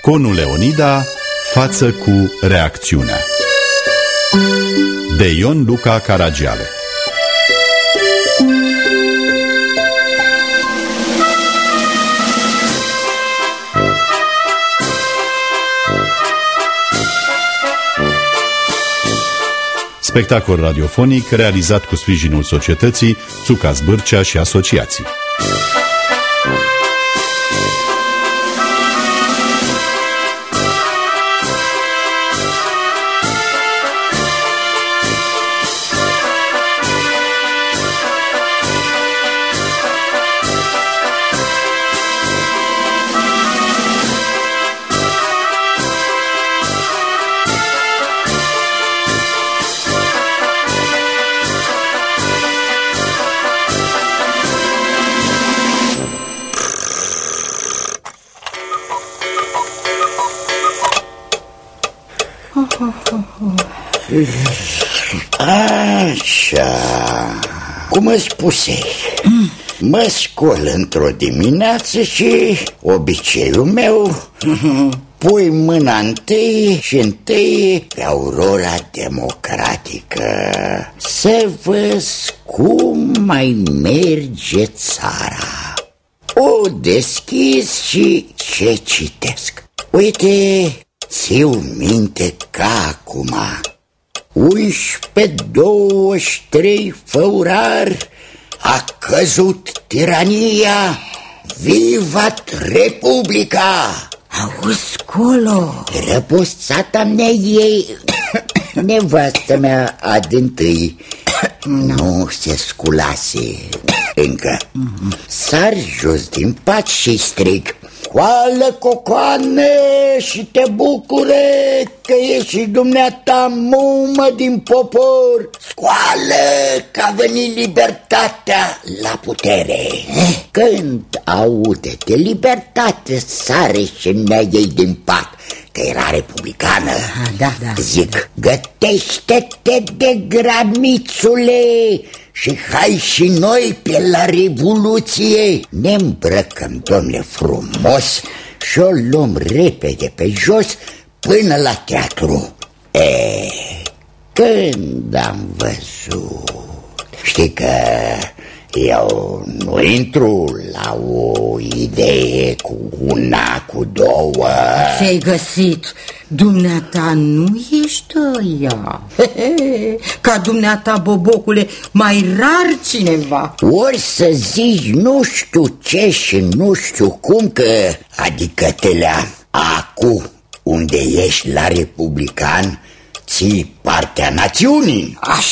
Conul Leonida față cu reacțiunea De Ion Luca Caragiale Spectacol radiofonic realizat cu sprijinul societății Țuca Zbârcea și asociații. Cum îți spusei Mă scol într-o dimineață și obiceiul meu Pui mâna întâi și întâi pe aurora democratică. Să văd cum mai merge țara. O deschis și ce citesc. Uite, țiu minte ca acum 11-23 făurar a căzut tirania, vivat Republica! Auzi, colo! Răposata mea ei, nevastă mea adântâi, nu se sculase încă. Sar jos din pat și strig. Scoală cocoane și te bucure că e și dumneata mumă din popor. Scoală că a venit libertatea la putere. Când aude de libertate sare și nea ei din pat că era republicană. Da, da. Zic, gătește-te de gramițule și hai și noi pe la revoluție. Ne îmbrăcăm, domnule, frumos Și o luăm repede pe jos până la teatru. E, când am văzut Știi că eu nu intru la o idee cu una, cu două. Ce-ai găsit? Dumneata nu ești ăia Ca dumneata, bobocule, mai rar cineva. Ori să zici nu știu ce și nu știu cum că Adică telea acu unde ești la republican Ții partea națiunii. Aș.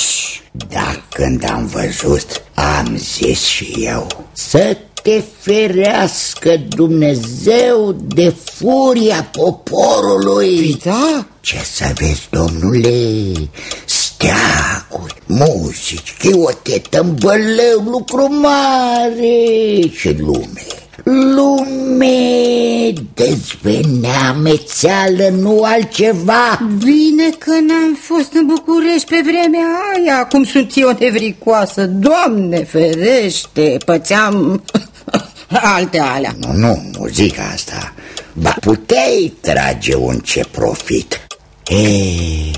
Dar când am văzut, am zis și eu Să te ferească Dumnezeu de furia poporului. Da? Ce să vezi, domnule, steaguri, muzici, chiote, tămbălău, lucru mare și lume Lume, dezvenea mețeală, nu altceva. Bine că n-am fost în București pe vremea aia. Cum sunt eu nevricoasă Doamne ferește, pățeam alte alea. Nu, nu, muzica asta. Ba, puteai trage un ce profit. Ei,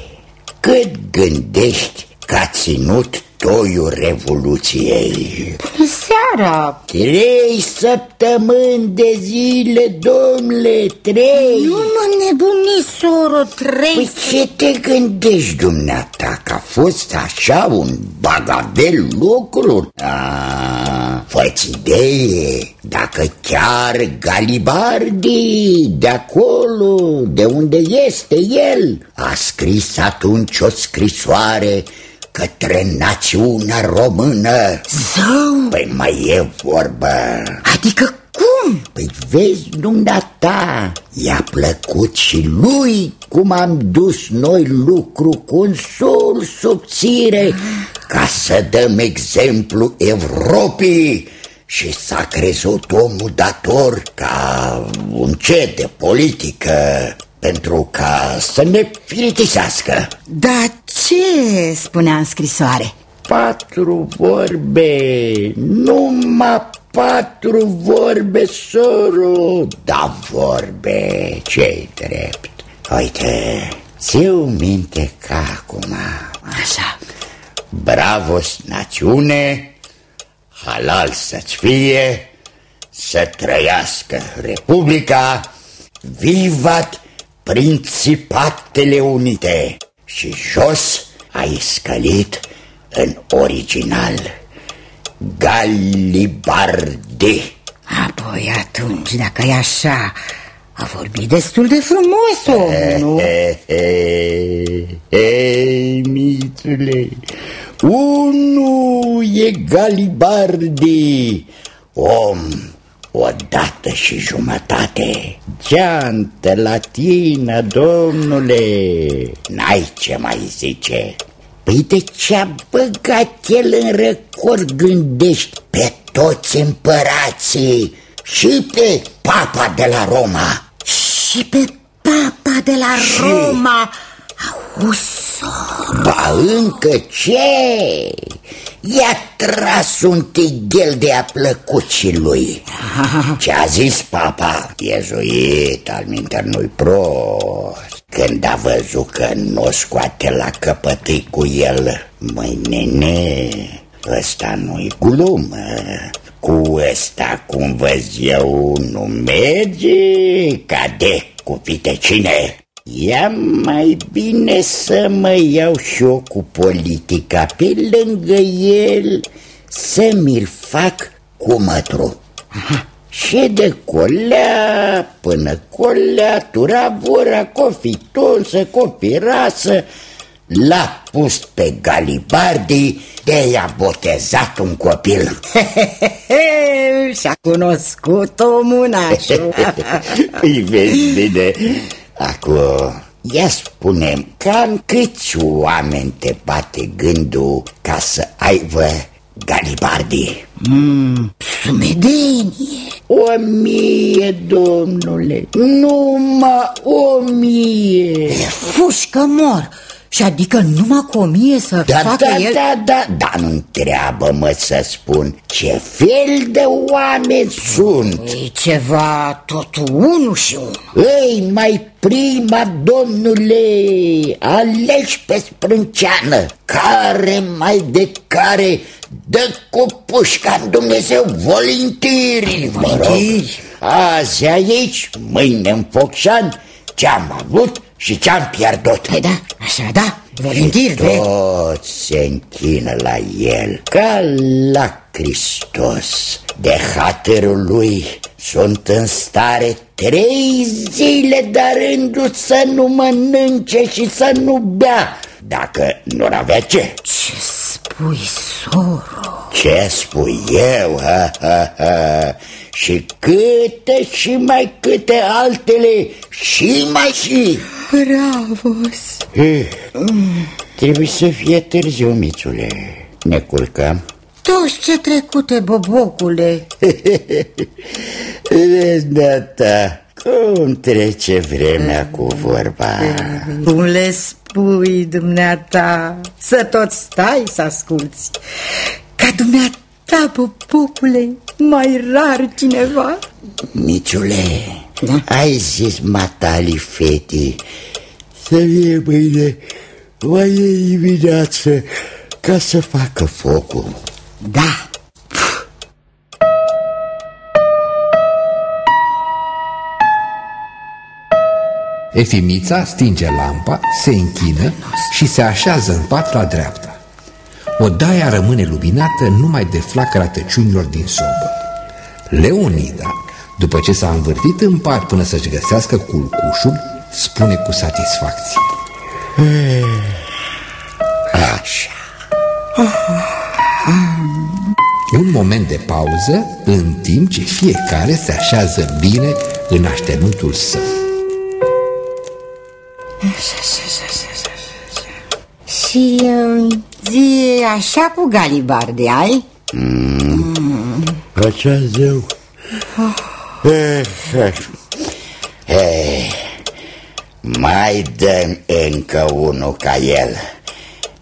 cât gândești că a ținut toiul Revoluției? Seara Trei săptămâni de zile, domnule, trei Nu mă nebuni, soro, trei Păi ce te gândești, dumneata, că a fost așa un bagavel lucruri? A, fă-ți idee, dacă chiar Galibardi, de acolo, de unde este el, a scris atunci o scrisoare către națiunea română. Zău, Păi mai e vorbă. Adică cum? Păi vezi, dumneata, i-a plăcut și lui cum am dus noi lucru cu un sol subțire ca să dăm exemplu Europei și s-a crezut omul dator ca un ce de politică pentru ca să ne firitisească. Dar ce spunea în scrisoare? Patru vorbe, numai patru vorbe, soro Da vorbe, ce drept? Uite, ți-o minte ca acum. Așa. Bravos națiune, halal să-ți fie, să trăiască Republica, vivat Principatele Unite și jos ai scălit în original Galibardi. Apoi atunci, dacă e așa, a vorbit destul de frumos omul, Ei, mițule, unul e Galibardi, om o dată și jumătate. Geantă latină, domnule. N-ai ce mai zice. Păi de ce-a băgat el în record gândești pe toți împărații Și pe papa de la Roma? Și pe papa de la Și- Roma? Auzi, Ba încă ce? I-a tras un tighel de a plăcut și lui. Ce a zis papa? Iezuit, al minter nu-i prost. Când a văzut că nu o scoate la căpătâi cu el Măi, nene, ăsta nu-i glumă. Cu ăsta, cum văz eu, nu merge Ca de cu vitecine Ia mai bine să mă iau și eu cu politica. Pe lângă el să mi-l fac cu mătru. Și de colea până colea, turavura, cofitonsă, copirasă L-a pus pe Galibardi de i-a botezat un copil. Și-a cunoscut omul nașul. Îi vezi bine Acum, ia spune cam câți oameni te bate gândul ca să aibă Galibardi? mm, Sumedenie. O mie, domnule, numai o mie. Fușcă mor Și adică numai cu o mie să Da, facă da, el da, da, da, nu întreabă mă să spun ce fel de oameni sunt E ceva totul unul și unul Ei, mai prima, domnule, alegi pe sprânceană Care mai de care dă cu pușca în Dumnezeu volintiri mă rog. Volintiri. Azi aici, mâine în Focșan Ce-am avut și ce-am pierdut? Păi da, așa da, volintir, vezi? toți se închină la el Ca la Hristos. De hatărul lui sunt în stare trei zile de rândul să nu mănânce și să nu bea. Dacă nu-ar avea ce. Ce spui, soro? Ce spui eu, ha, ha, ha. Și câte și mai câte altele și mai și. Bravos. Eh, Trebuie să fie târziu, mițule. Ne culcăm. Toți ce trecute, bobocule. Vezi, ta, cum trece vremea cu vorba. Cum le spui, dumneata Să tot stai să asculți. Ca dumneata, bobocule Mai rar cineva Miciule, Da? ai zis matali feti Să vie mâine mai e dimineață Ca să facă focul Da Efimița stinge lampa, se închină și se așează în pat la dreapta. Odaia rămâne luminată numai de flacăra tăciunilor din sobă. Leonida, după ce s-a învârtit în pat până să-și găsească culcușul, spune cu satisfacție. Așa Un moment de pauză, în timp ce fiecare se așează bine în așternutul său. Și um, zi așa cu galibarde, ai? Așa zeu. Eh, eh. Eh, Mai dăm încă unul ca el.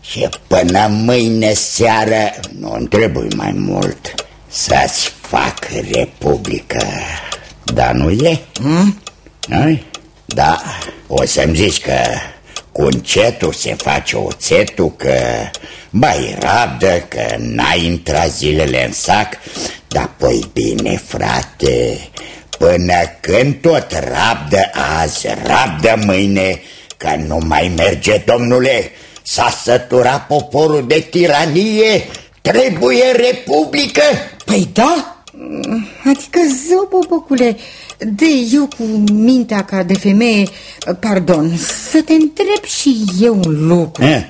Și până mâine seară Nu trebuie mai mult Să-ți fac republică. Dar nu e? Hmm? nu Da, o să-mi zici că cu încetul se face oțetul Că mai rabdă, că n-ai intrat zilele în sac. Dar păi bine, frate Până când tot rabdă azi, rabdă mâine Că nu mai merge, domnule S-a săturat poporul de tiranie Trebuie republică. Păi da, adică zău, bobocule De eu cu mintea ca de femeie Pardon, să te întreb și eu un lucru Eh?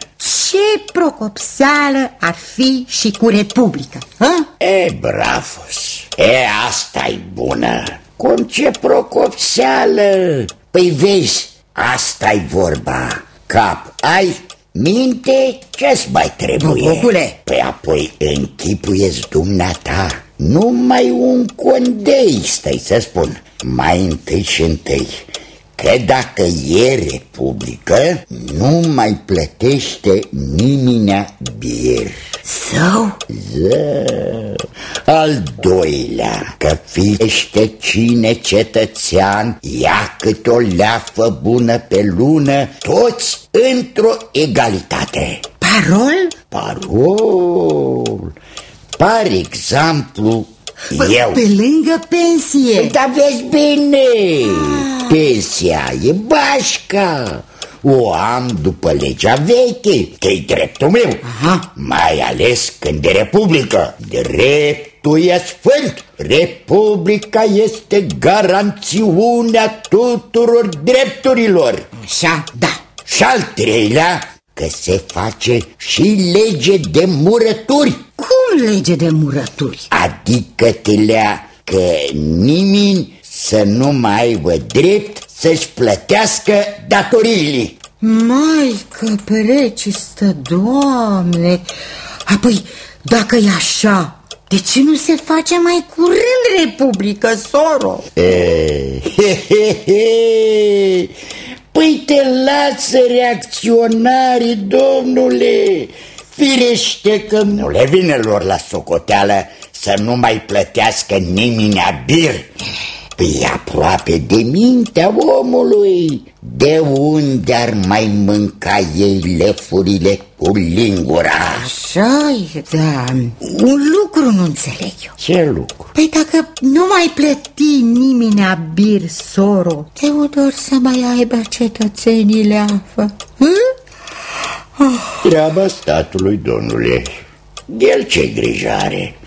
Ce procopseală ar fi și cu republică? Ha? E, bravos, e, asta e bună Cum ce procopseală Păi vezi, asta e vorba Cap ai, minte, ce-ți mai trebuie? Bobocule. Păi apoi închipuieți dumneata Numai un condei, stai să spun Mai întâi și întâi Că dacă e republică Nu mai plătește nimeni bier Sau? Zău. Al doilea, că fiește cine cetățean ia cât o leafă bună pe lună, toți într-o egalitate. Parol? Parol. Par exemplu, eu. Pe lângă pensie. Dar vezi bine, pensia e bașca. O am după legea veche, că e dreptul meu. Aha. Mai ales când e republică. Dreptul e sfânt. Republica este garanțiunea tuturor drepturilor. Așa, da. Și al treilea, că se face și lege de murături Cum lege de murături? Adică te lea că nimeni să nu mai aibă drept să-și plătească datoriile Maică precistă, Doamne! Apoi, dacă e așa, de ce nu se face mai curând Republică, soro? E, he, he, he. Păi te lasă reacționarii, domnule. Firește că nu le vine lor la socoteală să nu mai plătească nimeni abir Păi aproape de mintea omului De unde ar mai mânca ei lefurile cu lingura? așa e, da Un lucru nu înțeleg eu Ce lucru? Păi dacă nu mai plăti nimeni abir, soro Teodor să mai aibă cetățenii leafă Hă? Treaba statului, domnule El ce grijă are?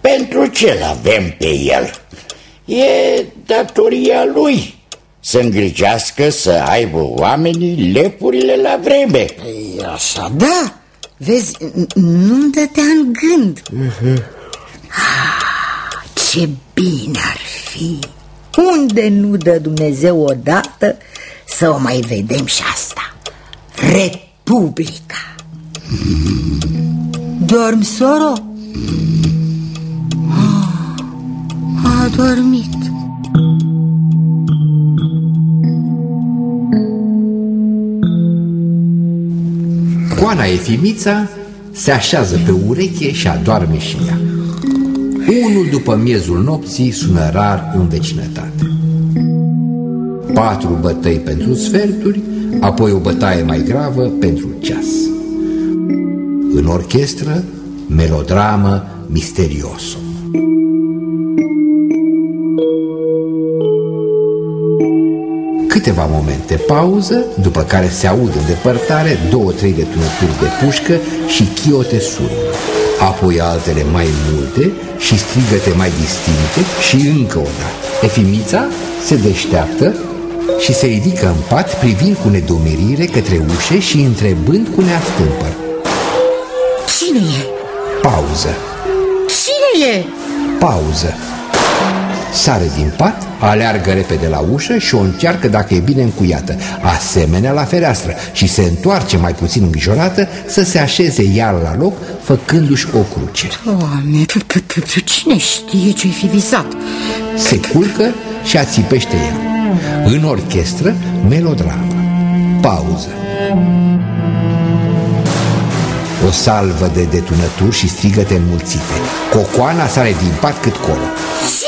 Pentru ce-l avem pe el? E datoria lui Să îngrijească să aibă oamenii lepurile la vreme. Păi așa, da. Vezi, n- nu-mi dădea în gând. Ah, Ce bine ar fi. Unde nu dă Dumnezeu odată Să o mai vedem și asta? Republica. Dormi, soro? Ah, A dormit Coana Efimița se așează pe ureche și adoarme și ea. Unul după miezul nopții sună rar în vecinătate. Patru bătăi pentru sferturi, apoi o bătaie mai gravă pentru ceas. În orchestră, melodramă misterioso. Câteva momente pauză, după care se aud în depărtare două-trei detunături de pușcă și chiote surme. Apoi altele mai multe și strigăte mai distincte și încă o dată. Efimița se deșteaptă și se ridică în pat privind cu nedumerire către ușe și întrebând cu neastâmpăr. Cine e? Pauză, Cine e? pauză. Sare din pat, aleargă repede la ușă și o încearcă dacă e bine încuiată, asemenea la fereastră și se întoarce mai puțin îngrijorată să se așeze iar la loc, făcându-și o cruce. Doamne, p- p- p- cine știe ce-i fi visat? Se culcă și ațipește el. În orchestră, melodramă. Pauză. O salvă de detunături și strigăte înmulțite Cocoana sare din pat cât colo Cine e?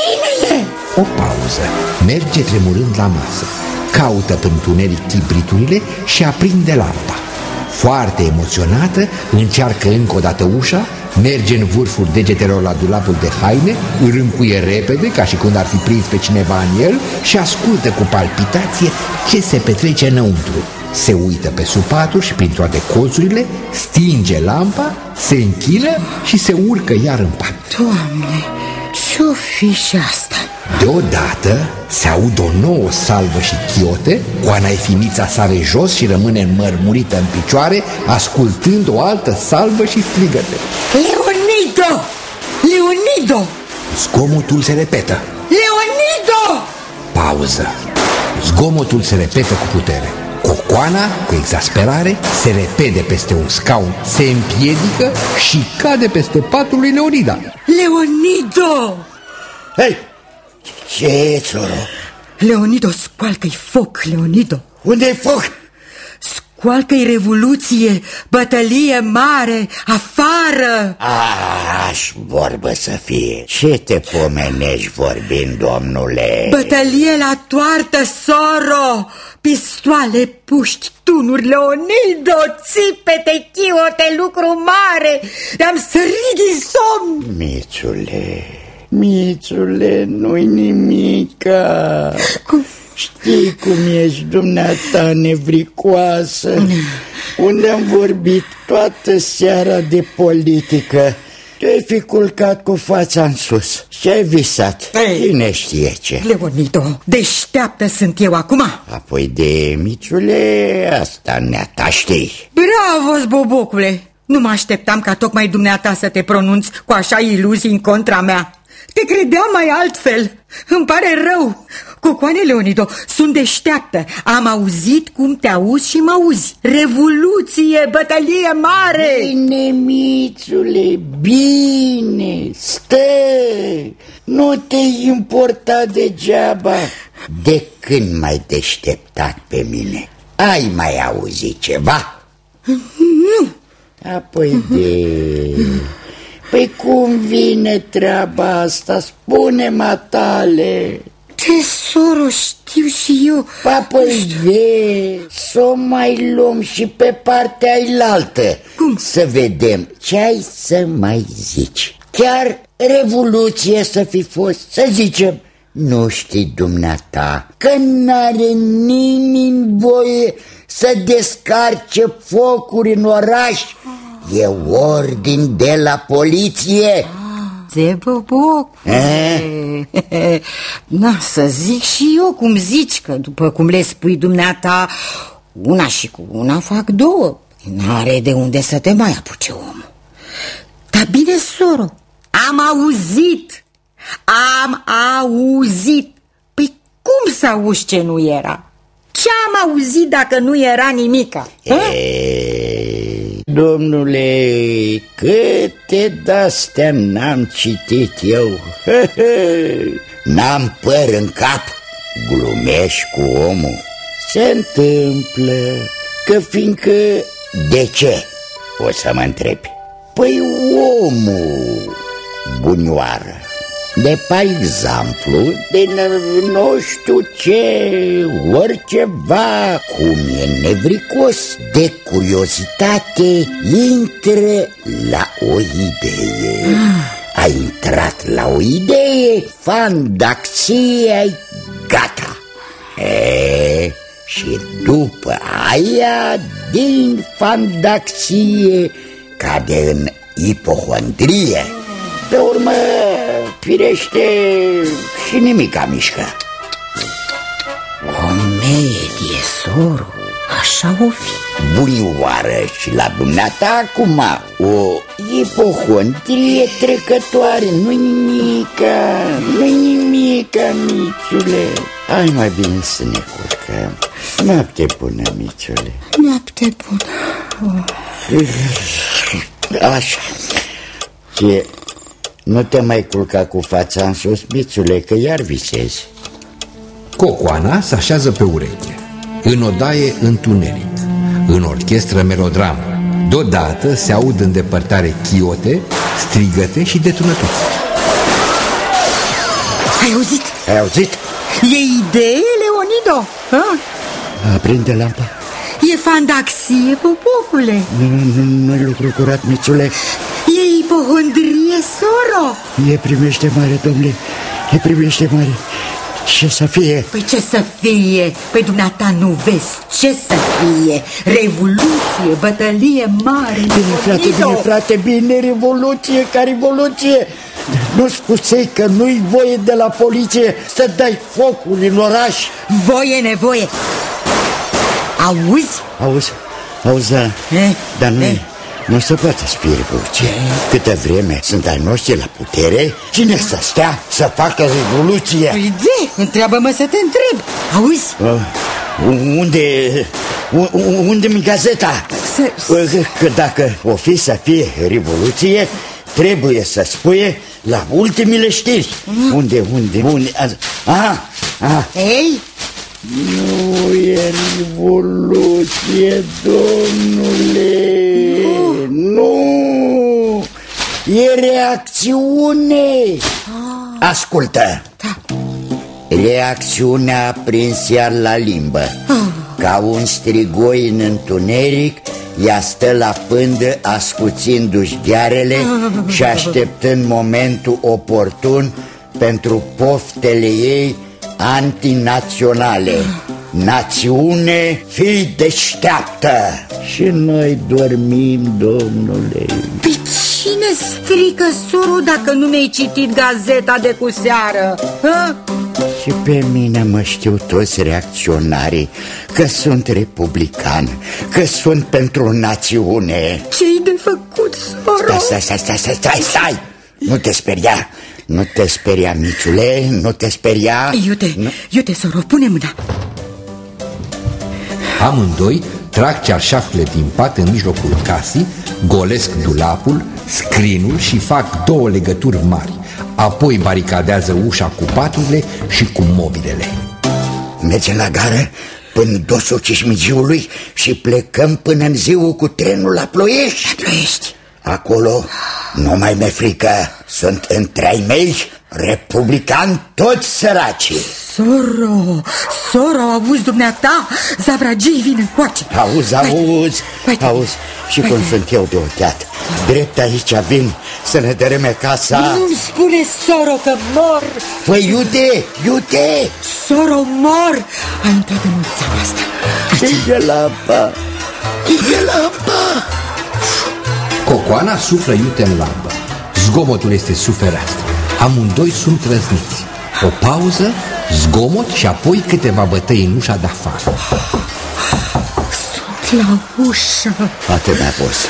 O pauză Merge tremurând la masă Caută prin tuneric chibriturile și aprinde lampa Foarte emoționată, încearcă încă o dată ușa Merge în vârful degetelor la dulapul de haine, îl încuie repede, ca și când ar fi prins pe cineva în el, și ascultă cu palpitație ce se petrece înăuntru. Se uită pe sub patru și prin toate colțurile, stinge lampa, se închină și se urcă iar în pat. Doamne, ce-o fi și asta? Deodată se aud o nouă salvă și chiote, Coana Efimița sare jos și rămâne înmărmurită în picioare, ascultând o altă salvă și strigăte. Leonido! Leonido! Zgomotul se repetă. Leonido! Pauză. Zgomotul se repetă cu putere. Cocoana, cu exasperare, se repede peste un scaun, se împiedică și cade peste patul lui Leonida. Leonido! Hei, ce e, țoro? Leonido, scoalcă-i foc, Leonido! Unde-i foc? Scoalcă-i revoluție, bătălie mare, afară! Aș vorbă să fie. Ce te pomenești vorbind, domnule? Bătălie la toartă, soro! Pistoale, puști, tunuri, Leonido, țipete, chiote, lucru mare! Te-am sărit din somn! Mițule, Mițule, nu-i nimica. Cum? Știi cum ești dumneata nevricoasă Unde am vorbit toată seara de politică Te-ai fi culcat cu fața în sus și ai visat Ei. Cine știe ce Leonido, deșteaptă sunt eu acum! Apoi de miciule, asta neata știi Bravo, bobocule! Nu mă așteptam ca tocmai dumneata să te pronunți cu așa iluzii în contra mea. Te credeam mai altfel. Îmi pare rău. Cocoane Leonido, sunt deșteaptă. Am auzit cum te auzi și mă auzi. Revoluție, bătălie mare! Bine, mițule, bine, stă Nu te-ai importa degeaba De când m-ai deșteptat pe mine? Ai mai auzit ceva? Nu, Apoi de... Păi cum vine treaba asta? Spune matale tesoro, știu și eu. Papăi ve, să o mai luăm și pe partea ailaltă. Cum? Să vedem ce ai să mai zici. Chiar revoluție să fi fost, să zicem. Nu știi dumneata că n-are nimeni voie să descarce focuri în oraș E ordin de la poliție Zeboboc. Eh? Na, să zic și eu cum zici, că după cum le spui dumneata, una și cu una fac două. N-are de unde să te mai apuce omul. Dar bine, soro, am auzit, am auzit. Păi cum să auzi ce nu era? Ce am auzit dacă nu era nimica? Eh? Ei, Domnule, câte de-astea n-am citit eu? N-am păr în cap. Glumești cu omul. Se întâmplă că fiindcă De ce? O să mă întrebi. Păi omul bunioară de pe exemplu, de n- nu știu ce, oriceva, cum e nevricos, de curiozitate, intră la o idee. A intrat la o idee, fandaxie, gata. E, și după aia, din fandaxie, cade în ipohondrie. Pe urmă, firește, și nimica mișcă. Comedie, soro, așa o fi. Bunioară și la dumneata acum o ipohondrie trecătoare, nu-i nimica, nu-i nimica, mițule. Hai mai bine să ne curcăm. Noapte bună, mițule. Noapte bună. Așa. Ce, nu te mai culca cu fața în sus, mițule, că iar visezi. Cocoana se așează pe ureche. În odaie întuneric. În orchestră melodramă. Deodată se aud în depărtare chiote, strigăte și detunături. Ai auzit? Ai auzit? E idee, Leonido? Ha? Aprinde lampa. E fandaxie, popocule Nu, nu, nu-i lucru curat, Mițule. E ipohondrie, soro E primește mare, domnule. E primește mare. Ce să fie? Păi ce să fie? Păi dumneata nu vezi ce să fie? Revoluție, bătălie mare Bine, frate, Leonido. bine, frate, bine, revoluție, ca revoluție. Nu spusei că nu-i voie de la poliție să dai focul în oraș? Voie nevoie Auzi? Auzi, auzi, da, Eh, dar nu, eh. Nu se poate să fie revoluție. Câte vreme sunt ai noștri la putere, cine să stea să facă revoluție? Păi de, întreabă-mă să te întreb Auzi? Uh, unde, u- u- unde mi gazeta? Să- Uh, Că dacă o fi să fie revoluție, trebuie să spuie la ultimile știri. Unde, unde, unde? Aha, aha. Ei, Nu e revoluție, domnule. Nu. E reacțiune. Ascultă. Reacțiunea prins iar la limbă Ca un strigoi în întuneric Ea stă la pândă ascuțindu-și ghearele Și așteptând momentul oportun Pentru poftele ei antinaționale Națiune, fii deșteaptă Și noi dormim, domnule pe cine strică soro dacă nu mi-ai citit gazeta de cu seară? Ha? Și pe mine mă știu toți reacționarii Că sunt republican Că sunt pentru națiune Ce-i de făcut, soro? Stai, stai, stai, stai, stai, stai, stai Nu te speria Nu te speria, miciule Nu te speria Iute, nu. iute, soro, pune mâna Amândoi trag cearșafele din pat în mijlocul casei, golesc dulapul, scrinul și fac două legături mari. Apoi baricadează ușa cu paturile și cu mobilele. Mergem la gară Până dosul cismigiului Și plecăm până în ziua cu trenul la Ploiești Ploiești Acolo nu mai mi-e frică. Sunt între ai mei Republicani toți săraci Soro, soro, auzi dumneata? Zavragii vine încoace. Auzi, auzi, Hai, hai, auzi. Și hai, cum hai. sunt eu de ochiat? Drept aici vin să ne dărâme casa? Nu-mi spune, soro, că mor. Păi iute, iute. Soro, mor. Ai intrat în ulița asta Stinge lampa Stinge lampa Cocoana suflă iute în lampă. Zgomotul este sub fereastră. Amândoi sunt trăzniți. O pauză, zgomot și apoi câteva bătăi în ușa de afară. Sunt la ușă Atât mi-a fost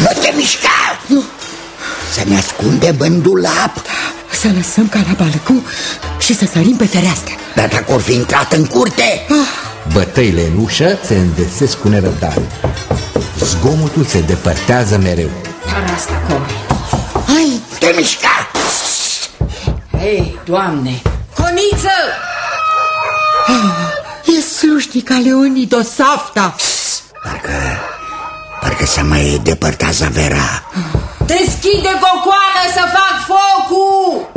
Nu te mișca Nu, Să ne ascundem în dulap să lăsăm ca la balcon și să sărim pe fereastră Dar dacă or fi intrat în curte Bătăile în ușă se îndesesc cu nerăbdare. Zgomotul se depărtează mereu. Dar asta cum? Hai, Te mișca Ei, doamne! Coniță! e slujnica Leonido Safta Parcă, parcă se mai depărtează Vera Deschide cocoană să fac focul!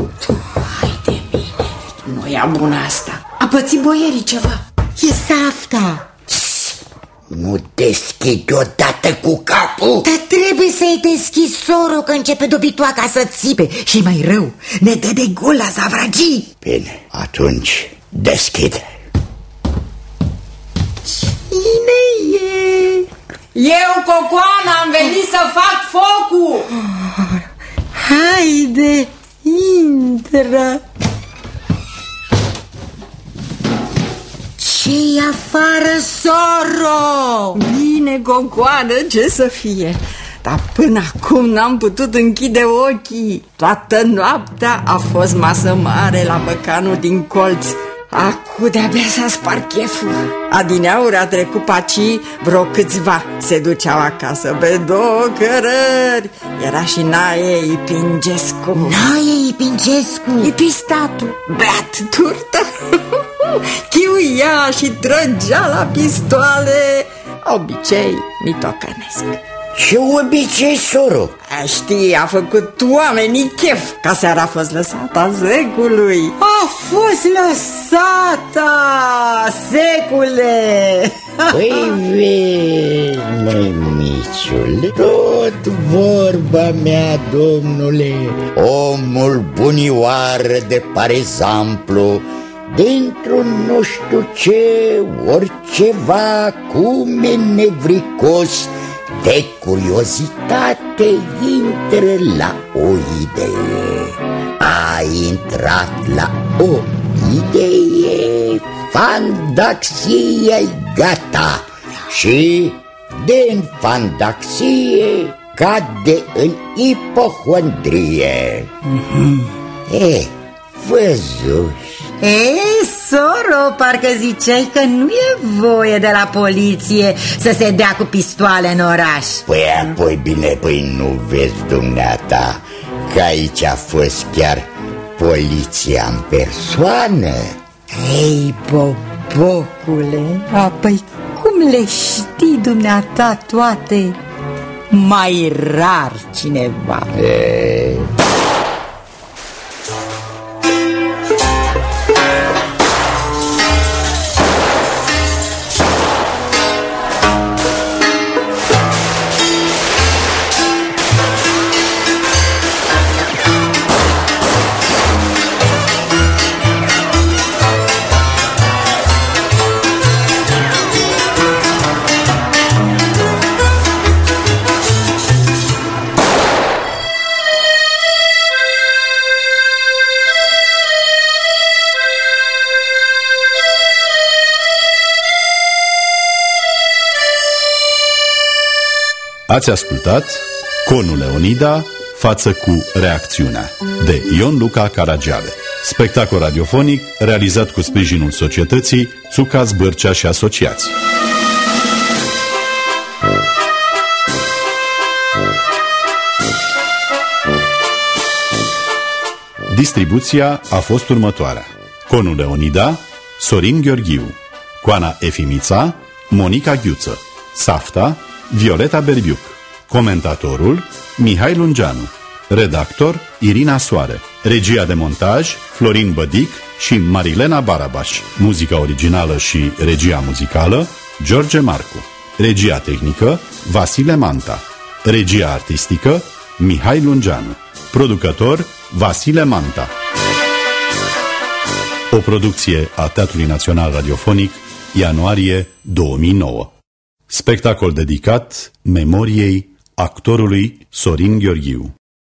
Hai de mine, nu e bună asta. A pățit boierii ceva. E Safta. Nu deschide odată cu capul. Dar trebuie să-i deschizi soro că începe dobitoaca să țipe. Și mai rău, ne dă de gol la zavragii. Bine, atunci deschide Cine e? Eu, cocoană, am venit să fac focul! Haide, intră ce afară, soro? Bine, cocoană, ce să fie? Dar până acum n-am putut închide ochii. Toată noaptea a fost masă mare la băcanul din colț. Acu de-abia s-a spart cheful. Adineauri a trecut paci, vreo câțiva se duceau acasă pe două cărări. Era și Nae Ipingescu. Naie Ipingescu Epistatul, beat turtă Chiuia și trăgea la pistoale. Obicei mitocănesc. Ce obicei, soro? Știi, a făcut oamenii chef Ca seara a fost lăsată zecului. A fost lăsată, secule! Păi vezi, măi, miciule Tot vorba mea, domnule. Omul bunioară de parezamplu Dintr-un nu știu ce, oriceva, cum e nevricos De curiozitate intră la o idee A intrat la o idee Fandaxia gata. Și din fandaxie cade în ipohondrie. Mm-hmm. E, văzuși Ei, soro, parcă ziceai că nu e voie de la poliție să se dea cu pistoale în oraș. Păi apoi bine, păi nu vezi dumneata Că aici a fost chiar poliția în persoană? Ei, bobocule, apoi cum le știi dumneata toate? Mai rar cineva. E... Ați ascultat Conul Leonida față cu reacțiunea de Ion Luca Caragiale. Spectacol radiofonic realizat cu sprijinul societății Țuca Zbârcea și Asociații. Distribuția a fost următoarea. Conul Leonida, Sorin Gheorghiu, Coana Efimița, Monica Ghiuță, Safta, Violeta Berbiuc Comentatorul Mihai Lungeanu Redactor Irina Soare Regia de montaj Florin Bădic și Marilena Barabaș Muzica originală și regia muzicală George Marcu Regia tehnică Vasile Manta Regia artistică Mihai Lungeanu Producător Vasile Manta. O producție a Teatrului Național Radiofonic Ianuarie 2009 Spectacol dedicat memoriei actorului Sorin Gheorghiu.